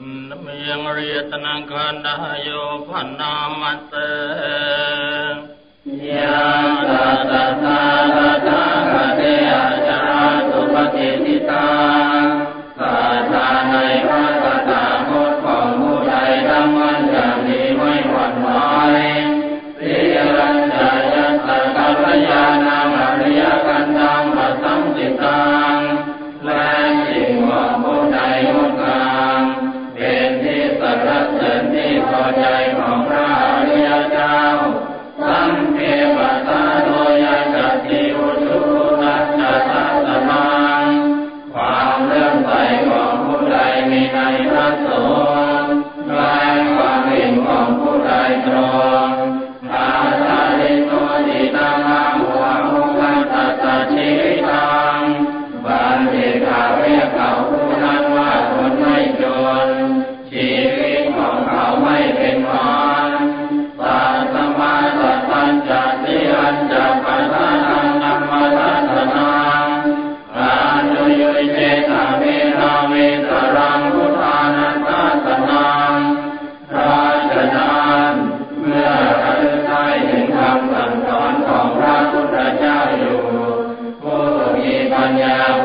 នមៀងរាតនង្ខណ្ដាយោផណ្ណាមត្តេ ใจของระอริยเจ้าสัมเพปัตาโดยัตติอุชุนัตตาสมาความเรื่อใสของผู้ใดมีในพระสงฆ์กลาความเห็นของผู้ใดตรงตาตาเลโตติตาหัวมุขันตัชิตังบันเดกาเรียกเขาผู้นั้นว่าคนไม่จน ญา